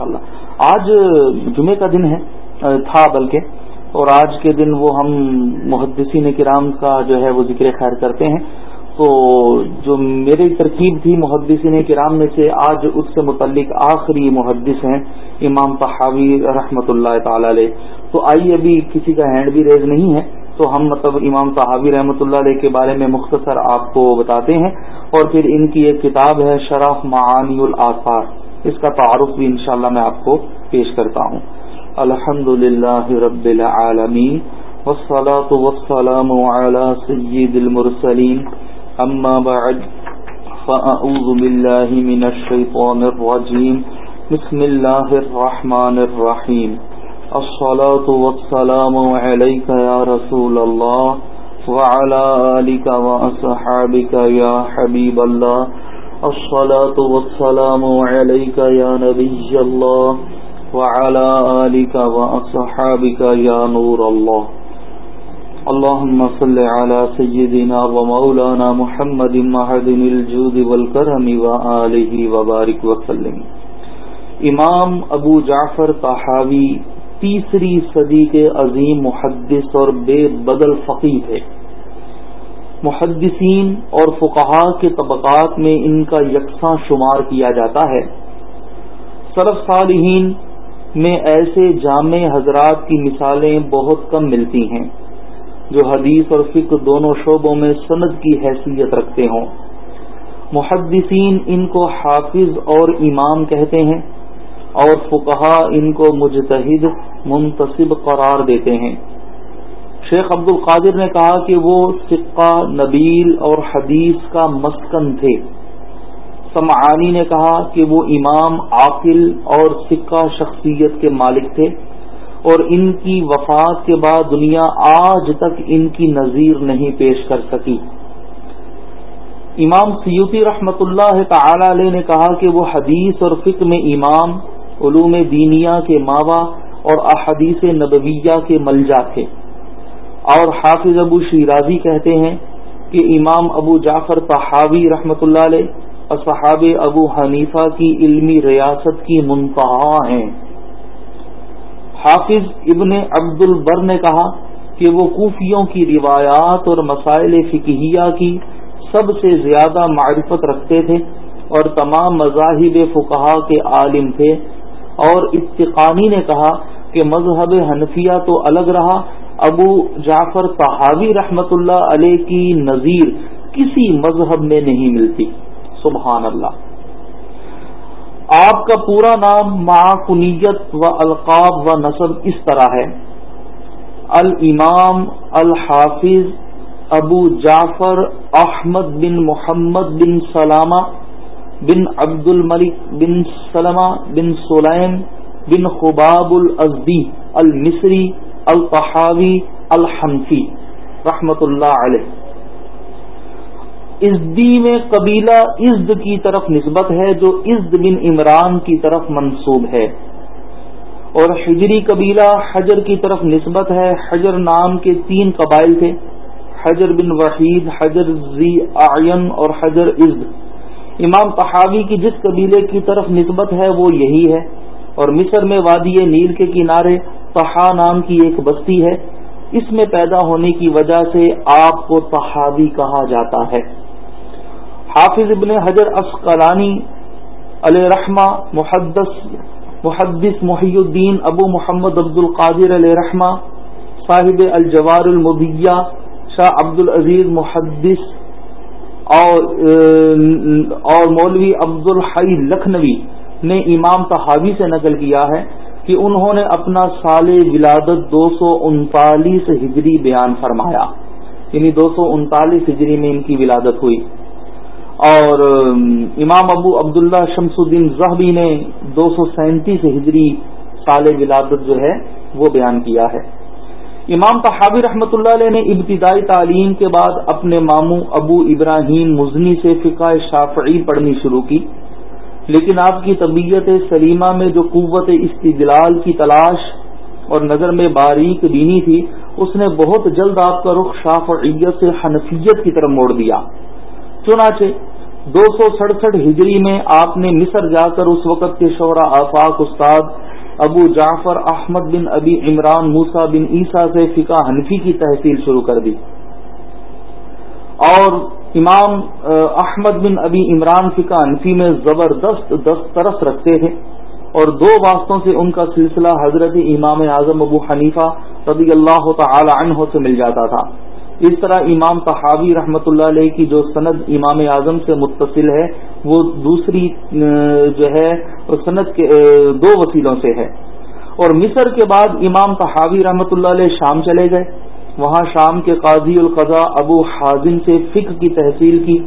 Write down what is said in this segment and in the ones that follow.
انشاءاللہ۔ آج جمعے کا دن ہے تھا بلکہ، اور آج کے دن وہ ہم محدثین کرام کا جو ہے وہ ذکر خیر کرتے ہیں۔ تو جو میری ترکیب تھی محدثین کرام میں سے، آج اس سے متعلق آخری محدث ہیں امام تحاوی رحمۃ اللہ تعالی علیہ۔ تو آئیے ابھی کسی کا ہینڈ بھی ریز نہیں ہے، تو ہم مطلب امام صحابی رحمۃ اللہ علیہ کے بارے میں مختصر آپ کو بتاتے ہیں۔ اور پھر ان کی ایک کتاب ہے شرف معانی الاثار اس کا تعارف بھی انشاءاللہ میں آپ کو پیش کرتا ہوں۔ الحمد للہ رب العالمین، والصلاة والسلام على سید المرسلین، اما بعد فأعوذ باللہ من الشیطان الرجیم، بسم اللہ الرحمن الرحیم۔ الصلاة والسلام عليك يا رسول الله وعلى آلك وأصحابك يا حبيب الله الصلاة والسلام عليك يا نبي الله وعلى آلك وأصحابك يا نور الله. اللهم صل على سيدنا ومولانا محمد معدن الجود والكرم وآله وبارك وسلم. امام ابو جعفر طحاوی تیسری صدی کے عظیم محدث اور بے بدل فقی تھے۔ محدثین اور فقہا کے طبقات میں ان کا یکساں شمار کیا جاتا ہے۔ صرف صالحین میں ایسے جامع حضرات کی مثالیں بہت کم ملتی ہیں، جو حدیث اور فکر دونوں شعبوں میں سند کی حیثیت رکھتے ہوں۔ محدثین ان کو حافظ اور امام کہتے ہیں اور فقہا ان کو مجتہد منتصب قرار دیتے ہیں۔ شیخ عبد القادر نے کہا کہ وہ سکہ نبیل اور حدیث کا مسکن تھے۔ سمعانی نے کہا کہ وہ امام عاقل اور سکہ شخصیت کے مالک تھے اور ان کی وفات کے بعد دنیا آج تک ان کی نظیر نہیں پیش کر سکی۔ امام سیوتی رحمت اللہ تعالی علیہ نے کہا کہ وہ حدیث اور فکر میں امام، علوم دینیا کے ماوا اور احادیث نبویہ کے ملجا تھے۔ اور حافظ ابو شیرازی کہتے ہیں کہ امام ابو جعفر تحاوی رحمۃ اللہ علیہ اصحاب ابو حنیفہ کی علمی ریاست کی منتہا ہیں۔ حافظ ابن عبد البر نے کہا کہ وہ کوفیوں کی روایات اور مسائل فکہیہ کی سب سے زیادہ معرفت رکھتے تھے اور تمام مذاہب فقہا کے عالم تھے اور اتقانی نے کہا کہ مذہب حنفیہ تو الگ رہا ابو جعفر تحاوی رحمت اللہ علیہ کی نظیر کسی مذہب میں نہیں ملتی۔ سبحان اللہ۔ آپ کا پورا نام معقنیت و القاب و نصب اس طرح ہے۔ الامام الحافظ ابو جعفر احمد بن محمد بن سلامہ بن عبد الملک بن سلمہ بن سلیم بن خباب الازدی المصری الطحاوی الحنفی رحمت اللہ علیہ۔ ازدی میں قبیلہ ازد کی طرف نسبت ہے، جو ازد بن عمران کی طرف منصوب ہے۔ اور حجری قبیلہ حجر کی طرف نسبت ہے، حجر نام کے تین قبائل تھے۔ حجر بن وحید، حجر زی آئین اور حجر ازد امام تحاوی کی جس قبیلے کی طرف نسبت ہے، وہ یہی ہے۔ اور مصر میں وادی نیل کے کنارے تحا نام کی ایک بستی ہے۔ اس میں پیدا ہونے کی وجہ سے آپ کو تحاوی کہا جاتا ہے۔ حافظ ابن حجر اسقلانی علیہ رحمہ محدث محدث محی الدین ابو محمد عبد القادر علیہ رحمہ، صاحب الجوار المبیہ، شاہ عبد العزیز محدث، اور اور مولوی عبد الحی لکھنوی نے امام تحاوی سے نقل کیا ہے۔ کہ انہوں نے اپنا سال ولادت دو سو انتالیس ہجری بیان فرمایا۔ یعنی دو سو انتالیس ہجری میں ان کی ولادت ہوئی۔ اور امام ابو عبداللہ شمس الدین زہبی نے دو سو سینتیس ہجری سال ولادت جو ہے وہ بیان کیا ہے۔ امام تحابی رحمۃ اللہ علیہ نے ابتدائی تعلیم کے بعد اپنے ماموں ابو ابراہیم مزنی سے فقہ شافعی پڑھنی شروع کی۔ لیکن آپ کی طبیعت سلیمہ میں جو قوت استدلال کی تلاش اور نظر میں باریک بینی تھی، اس نے بہت جلد آپ کا رخ شافعیت سے حنفیت کی طرف موڑ دیا۔ چنانچہ، دو سو سڑسٹھ ہجری میں آپ نے مصر جا کر اس وقت کے شعرا آفاق استاد ابو جعفر احمد بن ابی عمران موسا بن عیسیٰ سے فقہ حنفی کی تحصیل شروع کر دی۔ اور امام احمد بن ابی عمران فقہ حنفی میں زبردست دسترس رکھتے تھے اور دو واسطوں سے ان کا سلسلہ حضرت امام اعظم ابو حنیفہ رضی اللہ تعالی عنہ سے مل جاتا تھا۔ اس طرح امام تحاوی رحمۃ اللہ علیہ کی جو سند امام اعظم سے متصل ہے، وہ دوسری جو ہے، سند کے دو وسیلوں سے ہے۔ اور مصر کے بعد امام تحاوی رحمۃ اللہ علیہ شام چلے گئے۔ وہاں شام کے قاضی القضاء ابو حازم سے فکر کی تحصیل کی،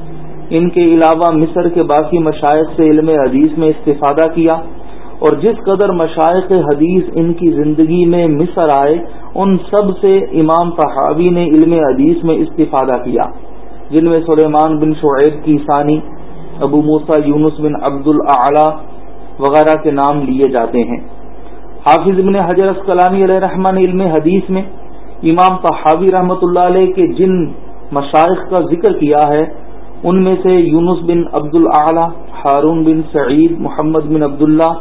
ان کے علاوہ مصر کے باقی مشائق سے علم حدیث میں استفادہ کیا اور جس قدر مشائق حدیث ان کی زندگی میں مصر آئے، ان سب سے امام تحاوی نے علم حدیث میں استفادہ کیا۔ جن میں سلیمان بن شعیب کی ثانی، ابو موسا یونس بن عبد العلی وغیرہ کے نام لیے جاتے ہیں۔ حافظ ابن حجر اسکلانی علیہ رحمان علم حدیث میں امام تحاوی رحمۃ اللہ علیہ کے جن مشائق کا ذکر کیا ہے، ان میں سے یونس بن عبد العلی ہارون بن سعید، محمد بن عبداللہ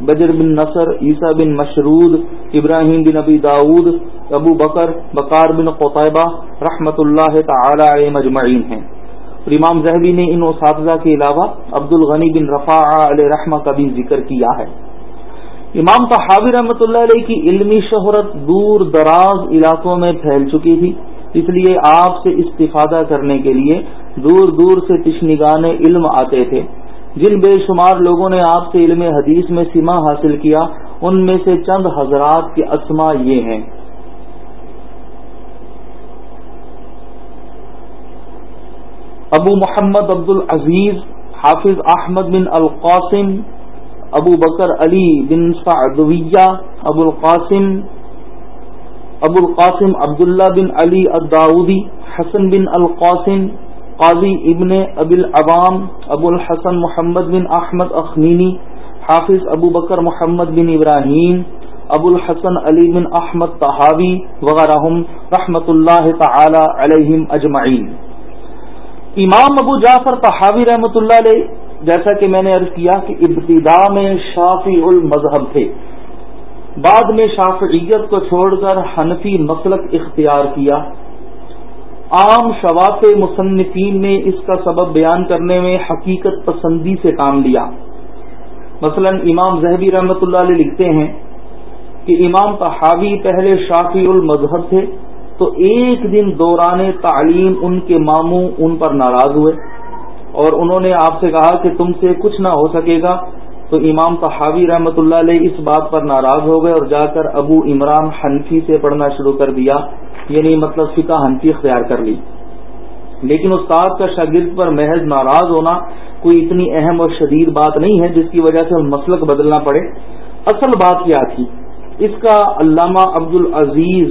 بجر بن نصر، عیسیٰ بن مشرود، ابراہیم بن ابی داود ابو بکر بکار بن قطعبہ رحمۃ اللہ تعالی علیہ مجمعین ہیں۔ اور امام زہبی نے ان اساتذہ کے علاوہ عبد الغنی بن رفاع علیہ رحمہ کا بھی ذکر کیا ہے۔ امام تحاوی رحمۃ اللہ علیہ کی علمی شہرت دور دراز علاقوں میں پھیل چکی تھی، اس لیے آپ سے استفادہ کرنے کے لیے دور دور سے تشنگان علم آتے تھے۔ جن بے شمار لوگوں نے آپ سے علم حدیث میں سیما حاصل کیا، ان میں سے چند حضرات کے اسما یہ ہیں۔ ابو محمد عبد العزیز حافظ احمد بن القاسم ابو بکر علی بن سعدویہ، ابو القاسم ابو القاسم عبداللہ بن علی الداودی حسن بن القاسم، قاضی ابن ابی العوام، ابو الحسن محمد بن احمد اخنینی حافظ ابو بکر محمد بن ابراہیم، ابو الحسن علی بن احمد تحاوی وغیرہ رحمۃ اللہ تعالی علیہم اجمعین۔ امام ابو جعفر تحاوی رحمۃ اللہ علیہ جیسا کہ میں نے عرض کیا کہ ابتدا میں شافی المذہب تھے، بعد میں شافعیت کو چھوڑ کر حنفی مسلک اختیار کیا۔ عام شواف مصنفین نے اس کا سبب بیان کرنے میں حقیقت پسندی سے کام لیا۔ مثلا امام زہبی رحمۃ اللہ علیہ لکھتے ہیں کہ امام تحاوی پہلے شافی المذہب تھے تو ایک دن دوران تعلیم ان کے ماموں ان پر ناراض ہوئے۔ اور انہوں نے آپ سے کہا کہ تم سے کچھ نہ ہو سکے گا۔ تو امام تحاوی رحمۃ اللہ علیہ اس بات پر ناراض ہو گئے اور جا کر ابو عمران حنفی سے پڑھنا شروع کر دیا یعنی مطلب فقہ حنفی اختیار کر لی۔ لیکن استاد کا شاگرد پر محض ناراض ہونا کوئی اتنی اہم اور شدید بات نہیں ہے جس کی وجہ سے مسلک بدلنا پڑے۔ اصل بات کیا تھی؟ اس کا علامہ عبد العزیز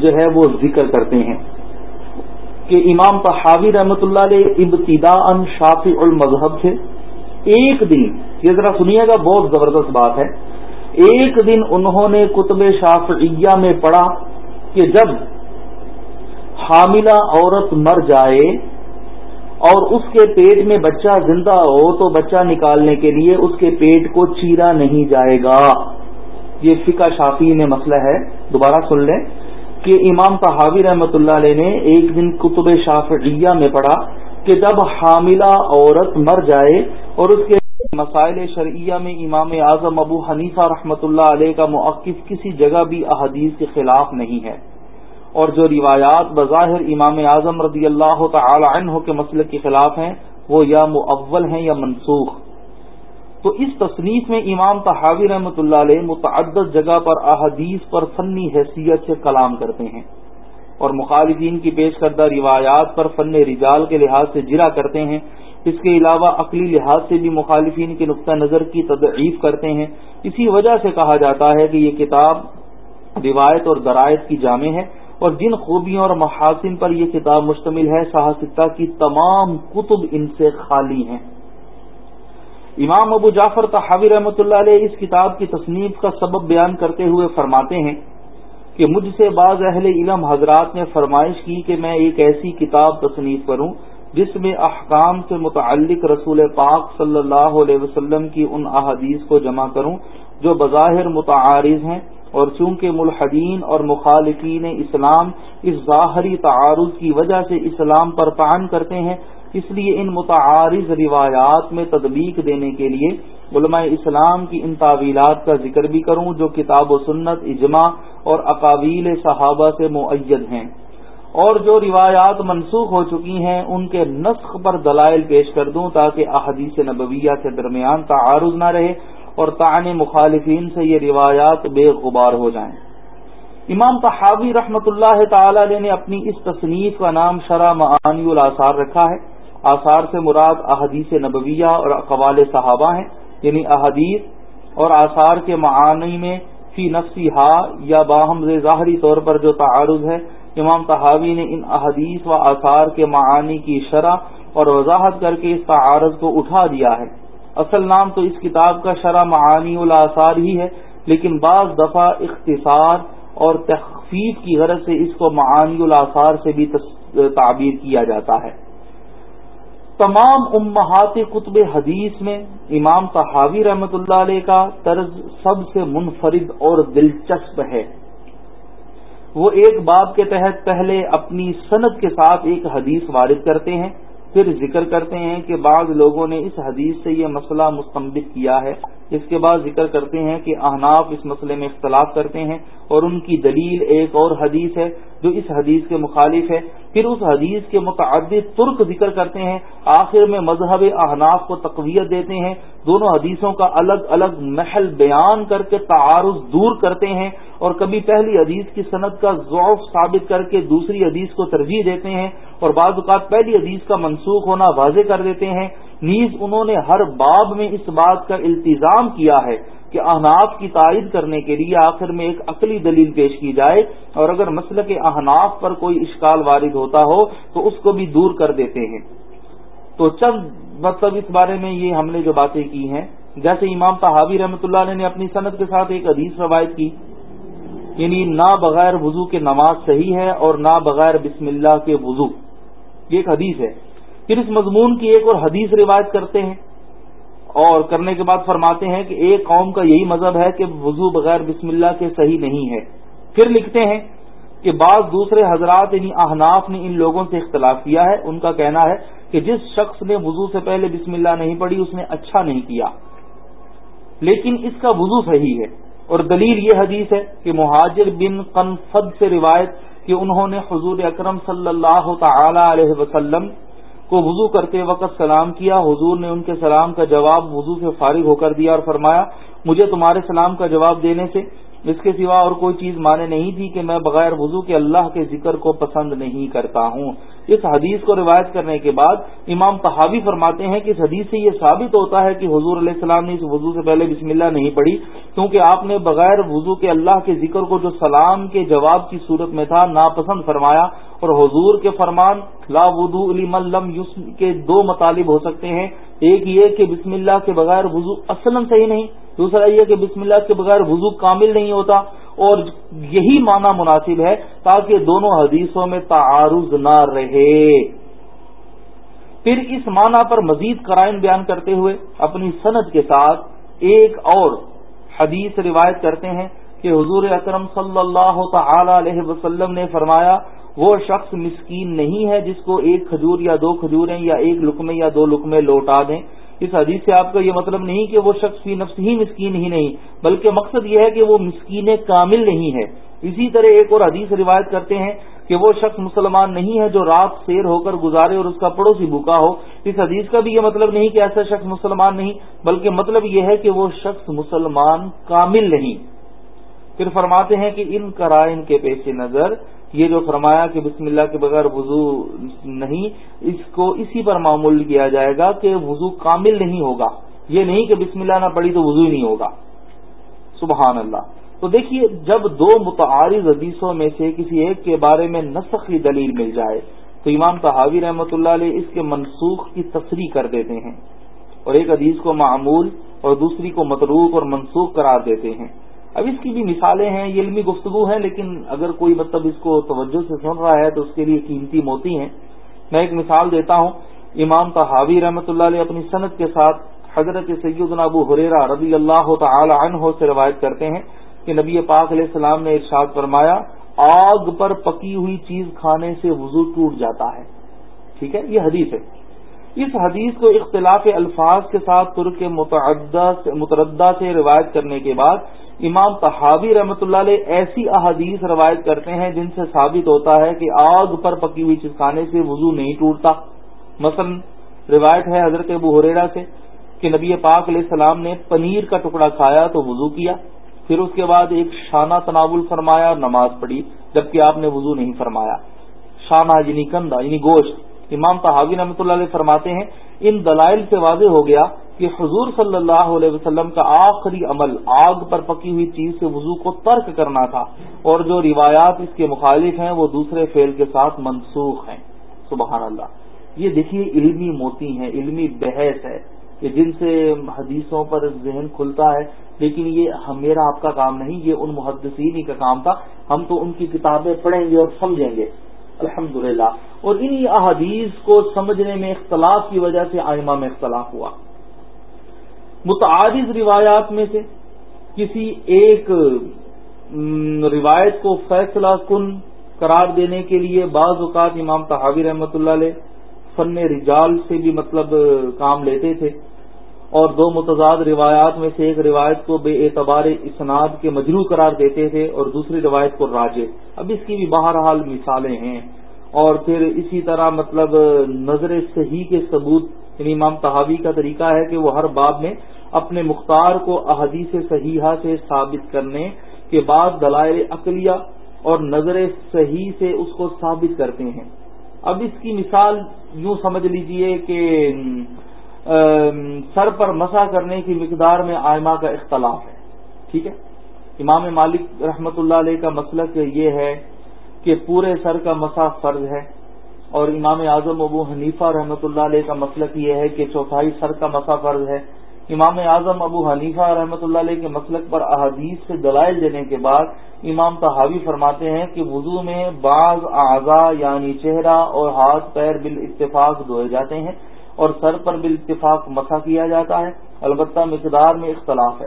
جو ہے وہ ذکر کرتے ہیں۔ کہ امام تحاوی رحمۃ اللہ علیہ ابتدا ان شافی المذہب تھے۔ ایک دن، یہ ذرا سنیے گا، بہت زبردست بات ہے۔ ایک دن انہوں نے کتب شافعیہ میں پڑھا کہ جب حاملہ عورت مر جائے اور اس کے پیٹ میں بچہ زندہ ہو، تو بچہ نکالنے کے لیے اس کے پیٹ کو چیرا نہیں جائے گا۔ یہ فقہ شافی میں مسئلہ ہے۔ دوبارہ سن لیں۔ کہ امام تحاوی رحمت اللہ علیہ نے ایک دن کتب شافعیہ میں پڑھا کہ جب حاملہ عورت مر جائے اور اس کے مسائل شرعیہ میں امام اعظم ابو حنیفہ رحمۃ اللہ علیہ کا موقف کسی جگہ بھی احادیث کے خلاف نہیں ہے اور جو روایات بظاہر امام اعظم رضی اللہ تعالی عنہ کے مسئلے کے خلاف ہیں وہ یا معول ہیں یا منسوخ تو اس تصنیف میں امام تحاوی رحمۃ اللہ علیہ متعدد جگہ پر احادیث پر فنی حیثیت سے کلام کرتے ہیں اور مخالفین کی پیش کردہ روایات پر فن رجال کے لحاظ سے جرا کرتے ہیں۔ اس کے علاوہ عقلی لحاظ سے بھی مخالفین کے نقطہ نظر کی تدعیف کرتے ہیں۔ اسی وجہ سے کہا جاتا ہے کہ یہ کتاب روایت اور درائت کی جامع ہے اور جن خوبیوں اور محاسن پر یہ کتاب مشتمل ہے صحاستہ کی تمام کتب ان سے خالی ہیں۔ امام ابو جعفر تحاوی رحمۃ اللہ علیہ اس کتاب کی تصنیف کا سبب بیان کرتے ہوئے فرماتے ہیں کہ مجھ سے بعض اہل علم حضرات نے فرمائش کی کہ میں ایک ایسی کتاب تصنیف کروں جس میں احکام سے متعلق رسول پاک صلی اللہ علیہ وسلم کی ان احادیث کو جمع کروں جو بظاہر متعارض ہیں اور چونکہ ملحدین اور مخالفین اسلام اس ظاہری تعارض کی وجہ سے اسلام پر پان کرتے ہیں اس لیے ان متعارض روایات میں تدبیق دینے کے لیے علماء اسلام کی ان تعویلات کا ذکر بھی کروں جو کتاب و سنت، اجماع اور اقابیل صحابہ سے معید ہیں۔ اور جو روایات منسوخ ہو چکی ہیں، ان کے نسخ پر دلائل پیش کر دوں تاکہ احادیث نبویہ کے درمیان تعارض نہ رہے اور تعین مخالفین سے یہ روایات بے غبار ہو جائیں۔ امام تحاوی رحمۃ اللہ تعالی نے اپنی اس تصنیف کا نام شرح معانی الاثار رکھا ہے۔ آثار سے مراد احادیث نبویہ اور اقوال صحابہ ہیں یعنی احادیث اور آثار کے معانی میں فی نفسی ہا یا باہم ظاہری طور پر جو تعارض ہے، امام تحاوی نے ان احادیث و آثار کے معانی کی شرح اور وضاحت کر کے اس تعارض کو اٹھا دیا ہے۔ اصل نام تو اس کتاب کا شرح معانی الاثار ہی ہے، لیکن بعض دفعہ اختصار اور تخفیف کی غرض سے اس کو معانی الاثار سے بھی تعبیر کیا جاتا ہے۔ تمام امہات کتب حدیث میں امام تحاوی رحمت اللہ علیہ کا طرز سب سے منفرد اور دلچسپ ہے۔ وہ ایک باب کے تحت پہلے اپنی صنعت کے ساتھ ایک حدیث وارد کرتے ہیں۔ پھر ذکر کرتے ہیں کہ بعض لوگوں نے اس حدیث سے یہ مسئلہ مستمد کیا ہے۔ اس کے بعد ذکر کرتے ہیں کہ احناف اس مسئلے میں اختلاف کرتے ہیں اور ان کی دلیل ایک اور حدیث ہے جو اس حدیث کے مخالف ہے۔ پھر اس حدیث کے متعدد ترک ذکر کرتے ہیں۔ آخر میں مذہب احناف کو تقویت دیتے ہیں۔ دونوں حدیثوں کا الگ الگ محل بیان کر کے تعارض دور کرتے ہیں۔ اور کبھی پہلی حدیث کی صنعت کا ذوف ثابت کر کے دوسری حدیث کو ترجیح دیتے ہیں اور بعض اوقات پہلی حدیث کا منسوخ ہونا واضح کر دیتے ہیں۔ نیز انہوں نے ہر باب میں اس بات کا التظام کیا ہے کہ احناف کی تائید کرنے کے لیے آخر میں ایک عقلی دلیل پیش کی جائے اور اگر مسئلہ کے احناف پر کوئی اشکال وارد ہوتا ہو تو اس کو بھی دور کر دیتے ہیں۔ تو چند مطلب اس بارے میں یہ ہم نے جو باتیں کی ہیں۔ جیسے امام تحابی رحمۃ اللہ علیہ نے اپنی صنعت کے ساتھ ایک حدیث روایت کی۔ یعنی نہ بغیر وضو کے نماز صحیح ہے اور نہ بغیر بسم اللہ کے وضو۔ یہ ایک حدیث ہے۔ پھر اس مضمون کی ایک اور حدیث روایت کرتے ہیں اور کرنے کے بعد فرماتے ہیں کہ ایک قوم کا یہی مذہب ہے کہ وضو بغیر بسم اللہ کے صحیح نہیں ہے۔ پھر لکھتے ہیں کہ بعض دوسرے حضرات یعنی احناف نے ان لوگوں سے اختلاف کیا ہے۔ ان کا کہنا ہے کہ جس شخص نے وضو سے پہلے بسم اللہ نہیں پڑھی، اس نے اچھا نہیں کیا۔ لیکن اس کا وضو صحیح ہے۔ اور دلیل یہ حدیث ہے کہ مہاجر بن قنفد سے روایت کہ انہوں نے حضور اکرم صلی اللہ تعالی علیہ وسلم کو وضو کرتے وقت سلام کیا۔ حضور نے ان کے سلام کا جواب وضو سے فارغ ہو کر دیا اور فرمایا، مجھے تمہارے سلام کا جواب دینے سے اس کے سوا اور کوئی چیز مانے نہیں تھی کہ میں بغیر وضو کے اللہ کے ذکر کو پسند نہیں کرتا ہوں۔ اس حدیث کو روایت کرنے کے بعد امام تحاوی فرماتے ہیں کہ اس حدیث سے یہ ثابت ہوتا ہے کہ حضور علیہ السلام نے اس وضو سے پہلے بسم اللہ نہیں پڑھی، کیونکہ آپ نے بغیر وضو کے اللہ کے ذکر کو جو سلام کے جواب کی صورت میں تھا، ناپسند فرمایا اور حضور کے فرمان لا ودو علی ملم یوس کے دو مطالب ہو سکتے ہیں، ایک یہ کہ بسم اللہ کے بغیر وضو اصلا صحیح نہیں، دوسرا یہ کہ بسم اللہ کے بغیر وضو کامل نہیں ہوتا۔ اور یہی معنی مناسب ہے تاکہ دونوں حدیثوں میں تعارض نہ رہے۔ پھر اس معنی پر مزید قرائن بیان کرتے ہوئے اپنی صنعت کے ساتھ ایک اور حدیث روایت کرتے ہیں کہ حضور اکرم صلی اللہ تعالی علیہ وسلم نے فرمایا، وہ شخص مسکین نہیں ہے جس کو ایک کھجور یا دو کھجوریں یا ایک لکمے یا دو لکمے لوٹا دیں۔ اس حدیث سے آپ کا یہ مطلب نہیں کہ وہ شخص فی نفس ہی مسکین ہی نہیں، بلکہ مقصد یہ ہے کہ وہ مسکین کامل نہیں ہے۔ اسی طرح ایک اور حدیث روایت کرتے ہیں کہ وہ شخص مسلمان نہیں ہے جو رات سیر ہو کر گزارے اور اس کا پڑوسی بھوکا ہو۔ اس حدیث کا بھی یہ مطلب نہیں کہ ایسا شخص مسلمان نہیں، بلکہ مطلب یہ ہے کہ وہ شخص مسلمان کامل نہیں۔ پھر فرماتے ہیں کہ ان کرائن کے پیش نظر، یہ جو فرمایا کہ بسم اللہ کے بغیر وضو نہیں، اس کو اسی پر معمول کیا جائے گا کہ وضو کامل نہیں ہوگا۔ یہ نہیں کہ بسم اللہ نہ پڑھی تو وضو ہی نہیں ہوگا۔ سبحان اللہ۔ تو دیکھیے، جب دو متعارض حدیثوں میں سے کسی ایک کے بارے میں نسخی دلیل مل جائے، تو امام تحاوی رحمۃ اللہ علیہ اس کے منسوخ کی تصریح کر دیتے ہیں۔ اور ایک حدیث کو معمول اور دوسری کو متروک اور منسوخ قرار دیتے ہیں۔ اب اس کی بھی مثالیں ہیں، یہ علمی گفتگو ہیں لیکن اگر کوئی مطلب اس کو توجہ سے سن رہا ہے تو اس کے لیے قیمتی موتی ہیں۔ میں ایک مثال دیتا ہوں۔ امام تحاوی رحمۃ اللہ علیہ اپنی صنعت کے ساتھ حضرت سید ابو حریرا رضی اللہ تعالی عنہ سے روایت کرتے ہیں کہ نبی پاک علیہ السلام نے ارشاد فرمایا، آگ پر پکی ہوئی چیز کھانے سے وضو ٹوٹ جاتا ہے۔ ٹھیک ہے؟ یہ حدیث ہے۔ اس حدیث کو اختلاف الفاظ کے ساتھ ترک کے متردہ سے روایت کرنے کے بعد امام تحابی رحمۃ اللہ علیہ ایسی احادیث روایت کرتے ہیں جن سے ثابت ہوتا ہے کہ آگ پر پکی ہوئی چیز کھانے سے وضو نہیں ٹوٹتا۔ مثلا روایت ہے حضرت ابو حریرا سے کہ نبی پاک علیہ السلام نے پنیر کا ٹکڑا کھایا تو وضو کیا، پھر اس کے بعد ایک شانہ تناول فرمایا اور نماز پڑھی، جبکہ آپ نے وضو نہیں فرمایا۔ شانہ یعنی کندھا یعنی گوشت۔ امام تحاوی رحمۃ اللہ علیہ فرماتے ہیں، ان دلائل سے واضح ہو گیا کہ حضور صلی اللہ علیہ وسلم کا آخری عمل آگ پر پکی ہوئی چیز سے وضو کو ترک کرنا تھا، اور جو روایات اس کے مخالف ہیں، وہ دوسرے فعل کے ساتھ منسوخ ہیں۔ سبحان اللہ۔ یہ دیکھیے، علمی موتی ہیں، علمی بحث ہے کہ جن سے حدیثوں پر ذہن کھلتا ہے، لیکن یہ میرا آپ کا کام نہیں، یہ ان محدثین ہی کا کام تھا۔ ہم تو ان کی کتابیں پڑھیں گے اور سمجھیں گے۔ الحمد اور انہی احادیث کو سمجھنے میں اختلاف کی وجہ سے آئمہ میں اختلاف ہوا۔ متعارض روایات میں سے کسی ایک روایت کو فیصلہ کن قرار دینے کے لیے بعض اوقات امام تحاوی رحمۃ اللہ علیہ فن رجال سے بھی مطلب کام لیتے تھے۔ اور دو متضاد روایات میں سے ایک روایت کو بے اعتبار اسناد کے مجرو قرار دیتے تھے اور دوسری روایت کو راجے۔ اب اس کی بھی بہرحال مثالیں ہیں۔ اور پھر اسی طرح مطلب نظر صحیح کے ثبوت یعنی امام تحاوی کا طریقہ ہے کہ وہ ہر باب میں اپنے مختار کو احادیث صحیحہ سے ثابت کرنے کے بعد دلائل عقلیہ اور نظر صحیح سے اس کو ثابت کرتے ہیں۔ اب اس کی مثال یوں سمجھ لیجیے کہ سر پر مسا کرنے کی مقدار میں آئمہ کا اختلاف ہے۔ ٹھیک ہے؟ امام مالک رحمت اللہ علیہ کا مسلک یہ ہے کہ پورے سر کا مسا فرض ہے اور امام اعظم ابو حنیفہ رحمۃ اللہ علیہ کا مسلک یہ ہے کہ چوتھائی سر کا مسا فرض ہے۔ امام اعظم ابو حنیفہ رحمۃ اللہ علیہ کے مسلک پر احادیث سے دلائل دینے کے بعد امام تحاوی فرماتے ہیں کہ وضو میں بعض اعضاء یعنی چہرہ اور ہاتھ پیر بال اتفاق دھوئے جاتے ہیں۔ اور سر پر بھی اتفاق مسا کیا جاتا ہے۔ البتہ مقدار میں اختلاف ہے۔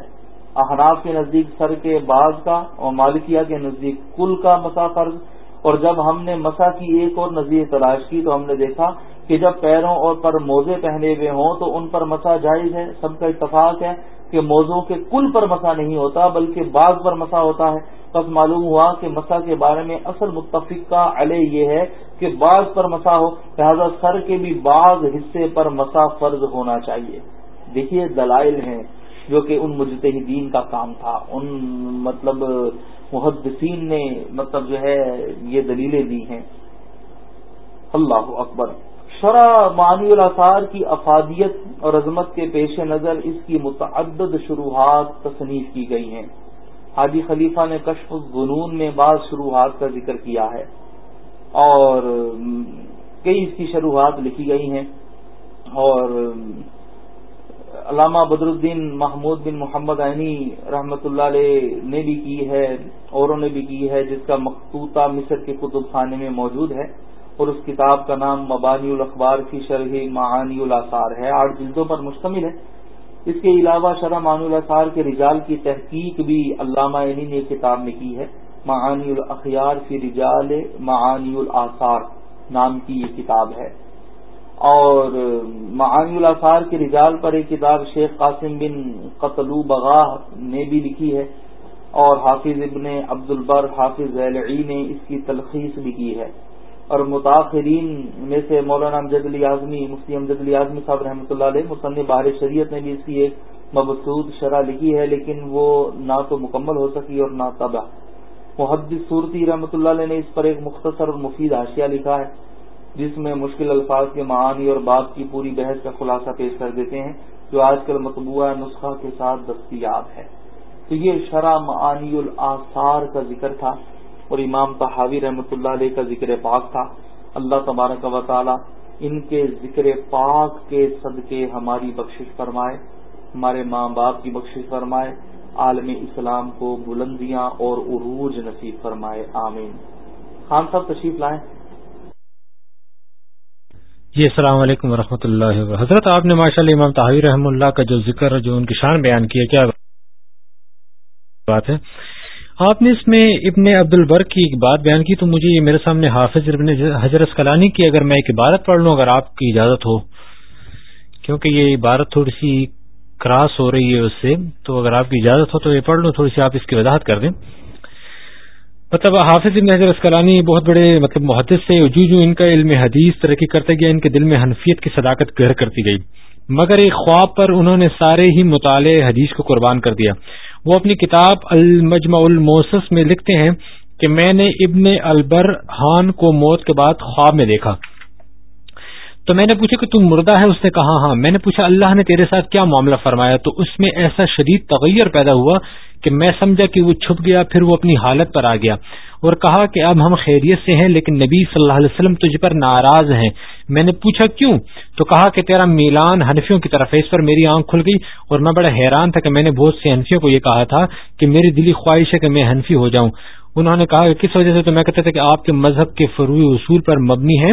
احناف کے نزدیک سر کے بعض کا اور مالکیہ کے نزدیک کل کا مسا فرض۔ اور جب ہم نے مسا کی ایک اور نظیر تلاش کی تو ہم نے دیکھا کہ جب پیروں اور پر موزے پہنے ہوئے ہوں تو ان پر مسا جائز ہے۔ سب کا اتفاق ہے۔ کہ موزوں کے کل پر مسا نہیں ہوتا بلکہ بعض پر مسا ہوتا ہے۔ بس معلوم ہوا کہ مسا کے بارے میں اصل متفق کا علیہ یہ ہے کہ بعض پر مسا ہو، لہذا سر کے بھی بعض حصے پر مسا فرض ہونا چاہیے۔ دیکھیے دلائل ہیں جو کہ ان مجتہدین کا کام تھا۔ ان مطلب محدثین نے مطلب جو ہے یہ دلیلیں دی ہیں۔ اللہ اکبر۔ شرح معنی الاثار کی افادیت اور عظمت کے پیش نظر اس کی متعدد شروحات تصنیف کی گئی ہیں۔ حاجی خلیفہ نے کشف الظنون میں بعض شروحات کا ذکر کیا ہے اور کئی اس کی شروحات لکھی گئی ہیں اور علامہ بدر الدین محمود بن محمد عینی رحمت اللہ علیہ نے بھی کی ہے، اوروں نے بھی کی ہے، جس کا مخطوطہ مصر کے کتب خانے میں موجود ہے۔ اور اس کتاب کا نام مبانی الاخبار کی شرح معانی الاثار ہے۔ آٹھ جلدوں پر مشتمل ہے۔ اس کے علاوہ شرح معانی الاثار کے رجال کی تحقیق بھی علامہ عینی نے کتاب میں کی ہے۔ معانی الاخیار فی رجال معانی الاثار نام کی یہ کتاب ہے۔ اور معانی الاثار کے رجال پر ایک کتاب شیخ قاسم بن قتلو بغاہ نے بھی لکھی ہے۔ اور حافظ ابن عبد البر حافظ نے اس کی تلخیص بھی کی ہے۔ اور متاثرین میں سے مولانا امجد علی اعظمی، مفتی امجد علی اعظمی صاحب رحمۃ اللہ علیہ، مصنف بہار شریعت نے بھی اس کی ایک مبسود شرح لکھی ہے، لیکن وہ نہ تو مکمل ہو سکی اور نہ تباہ۔ محدث صورتی رحمۃ اللہ علیہ نے اس پر ایک مختصر اور مفید حاشیہ لکھا ہے، جس میں مشکل الفاظ کے معانی اور بات کی پوری بحث کا خلاصہ پیش کر دیتے ہیں، جو آج کل مطبوعہ نسخہ کے ساتھ دستیاب ہے۔ تو یہ شرح معانی الاثار کا ذکر تھا۔ اور امام تحاوی رحمۃ اللہ علیہ کا ذکر پاک تھا۔ اللہ تبارک و تعالی ان کے ذکر پاک کے صدقے ہماری بخشش فرمائے، ہمارے ماں باپ کی بخشش فرمائے، عالم اسلام کو بلندیاں اور عروج نصیب فرمائے۔ آمین۔ خان صاحب تشریف لائیں۔ جی السلام علیکم و اللہ وبرکاتہ۔ حضرت آپ نے ماشاء اللہ امام تحویر رحم اللہ کا جو ذکر جو ان کی شان بیان کیا کیا بات ہے؟ آپ نے اس میں ابن عبد البر کی ایک بات بیان کی تو مجھے میرے سامنے حافظ ابن حضرت کلانی کی اگر میں ایک عبارت پڑھ لوں اگر آپ کی اجازت ہو۔ کیونکہ یہ عبارت تھوڑی سی کراس ہو رہی ہے اس سے، تو اگر آپ کی اجازت ہو تو یہ پڑھ لوں، تھوڑی سی آپ اس کی وضاحت کر دیں۔ مطلب حافظ ابن حضرت اسکلانی بہت بڑے مطلب محدث سے جو جو ان کا علم حدیث ترقی کرتے گیا ان کے دل میں حنفیت کی صداقت گھر کرتی گئی۔ مگر ایک خواب پر انہوں نے سارے ہی مطالعے حدیث کو قربان کر دیا۔ وہ اپنی کتاب المجمع الموسس میں لکھتے ہیں کہ میں نے ابن البر ہان کو موت کے بعد خواب میں دیکھا۔ تو میں نے پوچھا کہ تم مردہ ہے اس نے کہا ہاں۔ میں نے پوچھا، اللہ نے تیرے ساتھ کیا معاملہ فرمایا؟ تو اس میں ایسا شدید تغیر پیدا ہوا کہ میں سمجھا کہ وہ چھپ گیا، پھر وہ اپنی حالت پر آ گیا۔ اور کہا کہ اب ہم خیریت سے ہیں، لیکن نبی صلی اللہ علیہ وسلم تجھ پر ناراض ہیں۔ میں نے پوچھا کیوں؟ تو کہا کہ تیرا میلان حنفیوں کی طرف ہے، اس پر میری آنکھ کھل گئی اور میں بڑا حیران تھا کہ میں نے بہت سے حنفیوں کو یہ کہا تھا کہ میری دلی خواہش ہے کہ میں حنفی ہو جاؤں۔ انہوں نے کہا کہ کس وجہ سے؟ تو میں کہتا تھا کہ آپ کے مذہب کے فروئی اصول پر مبنی ہے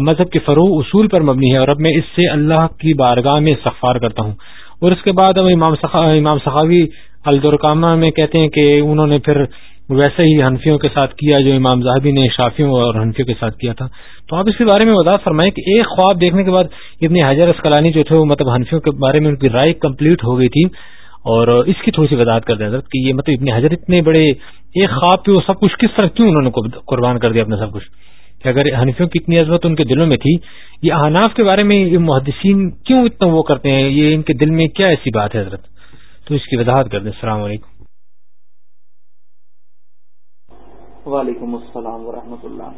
مذہب کے فروغ اصول پر مبنی ہے اور اب میں اس سے اللہ کی بارگاہ میں استغفار کرتا ہوں۔ اور اس کے بعد اب امام امام صحابی الدرکامہ میں کہتے ہیں کہ انہوں نے پھر ویسے ہی حنفیوں کے ساتھ کیا جو امام زاہبی نے شافیوں اور حنفیوں کے ساتھ کیا تھا۔ تو آپ اس کے بارے میں وضاحت فرمائیں کہ ایک خواب دیکھنے کے بعد ابن حضر اسکلانی جو تھے وہ مطلب حنفیوں کے بارے میں ان کی رائے کمپلیٹ ہو گئی تھی۔ اور اس کی تھوڑی سی وضاحت کر دیں حضرت کہ یہ مطلب ابن حضر اتنے بڑے ایک خواب پہ وہ سب کچھ کس طرح کیوں انہوں نے قربان کر دیا اپنا سب کچھ؟ کہ اگر حنفیوں کی اتنی عزمت ان کے دلوں میں تھی، یہ احناف کے بارے میں یہ محدثین کیوں اتنا وہ کرتے ہیں؟ یہ ان کے دل میں کیا ایسی بات ہے حضرت؟ تو اس کی وضاحت کر دیں۔ السلام علیکم۔ وعلیکم السلام ورحمۃ اللہ۔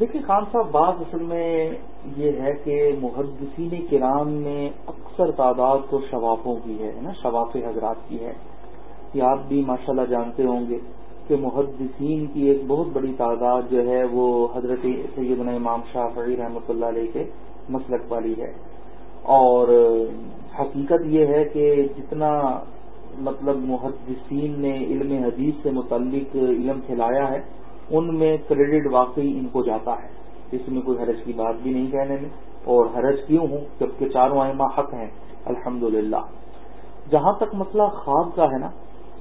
دیکھیے خان صاحب بات اصل میں یہ ہے کہ محدثین کرام میں اکثر تعداد تو شوافوں کی ہے نا؟ شواف حضرات کی ہے۔ یہ آپ بھی ماشاءاللہ جانتے ہوں گے کہ محدثین کی ایک بہت بڑی تعداد جو ہے وہ حضرت سیدنا امام شافعی رحمۃ اللہ علیہ کے مسلک والی ہے۔ اور حقیقت یہ ہے کہ جتنا مطلب محدثین نے علم حدیث سے متعلق علم پھیلایا ہے، ان میں کریڈٹ واقعی ان کو جاتا ہے۔ اس میں کوئی حرج کی بات بھی نہیں کہنے میں۔ اور حرج کیوں ہوں؟ جبکہ چاروں آئمہ حق ہیں۔ الحمد جہاں تک مسئلہ خواب کا ہے نا،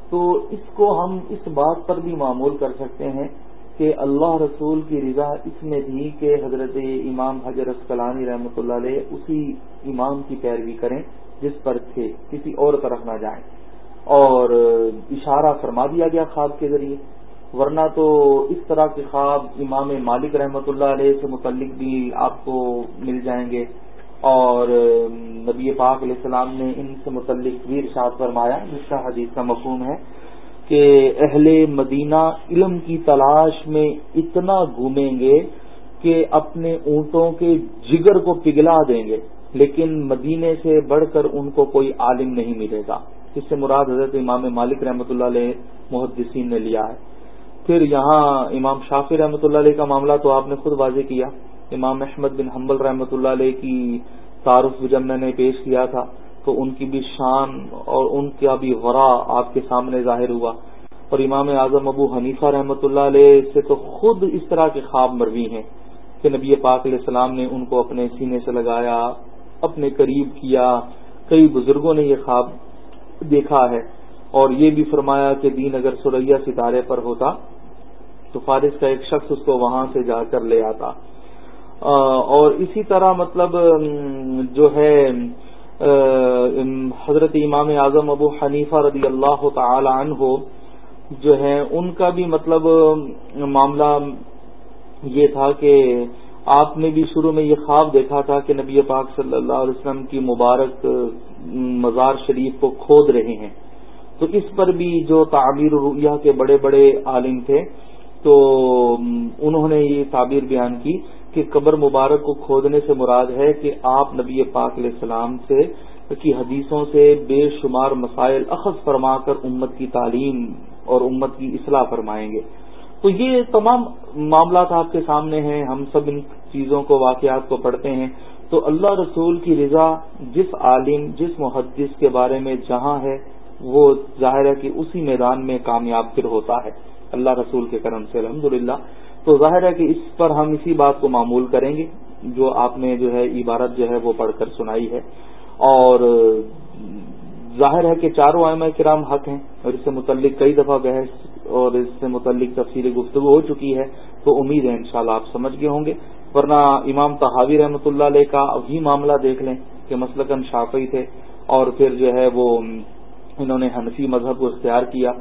تو اس کو ہم اس بات پر بھی معمول کر سکتے ہیں کہ اللہ رسول کی رضا اس میں تھی کہ حضرت امام حجر اسکلانی رحمۃ اللہ علیہ اسی امام کی پیروی کریں، جس پر تھے۔ کسی اور طرف نہ جائیں۔ اور اشارہ فرما دیا گیا خواب کے ذریعے۔ ورنہ تو اس طرح کے خواب امام مالک رحمۃ اللہ علیہ سے متعلق بھی آپ کو مل جائیں گے۔ اور نبی پاک علیہ السلام نے ان سے متعلق ویر شاد فرمایا، جس کا حدیث کا مفہوم ہے کہ اہل مدینہ علم کی تلاش میں اتنا گھومیں گے کہ اپنے اونٹوں کے جگر کو پگھلا دیں گے، لیکن مدینے سے بڑھ کر ان کو کوئی عالم نہیں ملے گا۔ اس سے مراد حضرت امام مالک رحمۃ اللہ علیہ محدثین نے لیا ہے۔ پھر یہاں امام شافی رحمۃ اللہ علیہ کا معاملہ تو آپ نے خود واضح کیا۔ امام احمد بن حنبل رحمۃ اللہ علیہ کی تعارف جب میں نے پیش کیا تھا تو ان کی بھی شان اور ان کا بھی غرا آپ کے سامنے ظاہر ہوا۔ اور امام اعظم ابو حنیفہ رحمۃ اللہ علیہ سے تو خود اس طرح کے خواب مروی ہیں کہ نبی پاک علیہ السلام نے ان کو اپنے سینے سے لگایا، اپنے قریب کیا۔ کئی بزرگوں نے یہ خواب دیکھا ہے اور یہ بھی فرمایا کہ دین اگر سریا ستارے پر ہوتا تو فارس کا ایک شخص اس کو وہاں سے جا کر لے آتا۔ اور اسی طرح مطلب جو ہے حضرت امام اعظم ابو حنیفہ رضی اللہ تعالی عنہ جو ہے ان کا بھی مطلب معاملہ یہ تھا کہ آپ نے بھی شروع میں یہ خواب دیکھا تھا کہ نبی پاک صلی اللہ علیہ وسلم کی مبارک مزار شریف کو کھود رہے ہیں۔ تو اس پر بھی جو تعمیر رویہ کے بڑے بڑے عالم تھے، تو انہوں نے یہ تعبیر بیان کی کہ قبر مبارک کو کھودنے سے مراد ہے کہ آپ نبی پاک علیہ السلام سے کی حدیثوں سے بے شمار مسائل اخذ فرما کر امت کی تعلیم اور امت کی اصلاح فرمائیں گے۔ تو یہ تمام معاملات آپ کے سامنے ہیں، ہم سب ان چیزوں کو واقعات کو پڑھتے ہیں، تو اللہ رسول کی رضا جس عالم، جس محدث کے بارے میں جہاں ہے، وہ ظاہر ہے کہ اسی میدان میں کامیاب پھر ہوتا ہے۔ اللہ رسول کے کرم سے الحمد تو ظاہر ہے کہ اس پر ہم اسی بات کو معمول کریں گے، جو آپ نے جو ہے عبارت جو ہے وہ پڑھ کر سنائی ہے۔ اور ظاہر ہے کہ چاروں آئمہ کرام حق ہیں، اور اس سے متعلق کئی دفعہ بحث اور اس سے متعلق تفصیلی گفتگو ہو چکی ہے، تو امید ہے انشاءاللہ آپ سمجھ گئے ہوں گے۔ ورنہ امام تحاوی رحمۃ اللہ علیہ کا ابھی معاملہ دیکھ لیں کہ مسلکن شافی تھے اور پھر جو ہے وہ انہوں نے حنفی مذہب کو اختیار کیا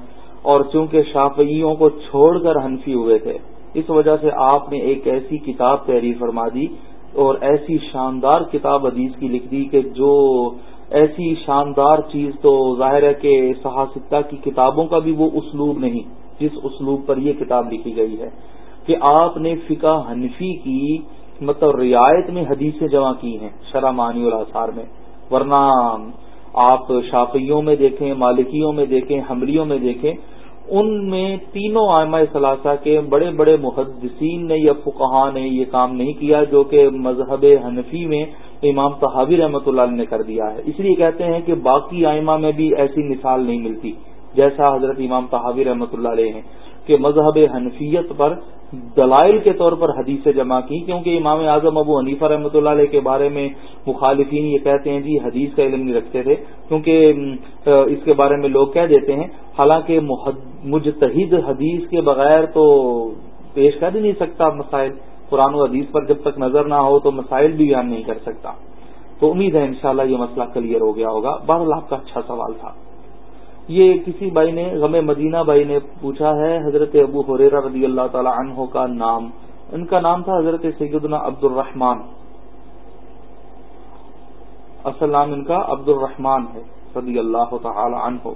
اور چونکہ شافیوں کو چھوڑ کر حنفی ہوئے تھے، اس وجہ سے آپ نے ایک ایسی کتاب تحریر فرما دی اور ایسی شاندار کتاب حدیث کی لکھ دی کہ جو ایسی شاندار چیز تو ظاہر ہے کہ صحاستہ کی کتابوں کا بھی وہ اسلوب نہیں، جس اسلوب پر یہ کتاب لکھی گئی ہے۔ کہ آپ نے فقہ حنفی کی مطلب رعایت میں حدیثیں جمع کی ہیں، شرح معنی الاثار میں۔ ورنہ آپ شافیوں میں دیکھیں، مالکیوں میں دیکھیں حملیوں میں دیکھیں، ان میں تینوں آئمہ ثلاثہ کے بڑے بڑے محدثین نے یا فقہا نے یہ کام نہیں کیا جو کہ مذہب حنفی میں امام صحابی رحمۃ اللہ علیہ نے کر دیا ہے۔ اس لیے کہتے ہیں کہ باقی آئمہ میں بھی ایسی مثال نہیں ملتی، جیسا حضرت امام صحابی رحمۃ اللہ علیہ ہیں۔ کہ مذہب حنفیت پر دلائل کے طور پر حدیث جمع کی، کیونکہ امام اعظم ابو حنیفہ رحمۃ اللہ علیہ کے بارے میں مخالفین یہ کہتے ہیں جی حدیث کا علم نہیں رکھتے تھے، کیونکہ اس کے بارے میں لوگ کہہ دیتے ہیں، حالانکہ مجتہد حدیث کے بغیر تو پیش کر ہی نہیں سکتا مسائل۔ قرآن و حدیث پر جب تک نظر نہ ہو تو مسائل بھی بیان نہیں کر سکتا۔ تو امید ہے انشاءاللہ یہ مسئلہ کلیئر ہو گیا ہوگا۔ بہرحال آپ کا اچھا سوال تھا۔ یہ کسی بھائی نے، غم مدینہ بھائی نے پوچھا ہے، حضرت ابو حریرہ رضی اللہ تعالی عنہ کا نام۔ ان کا نام تھا حضرت سیدنا عبد الرحمان اصل نام ان کا عبد الرحمان ہے، رضی اللہ تعالی عنہ۔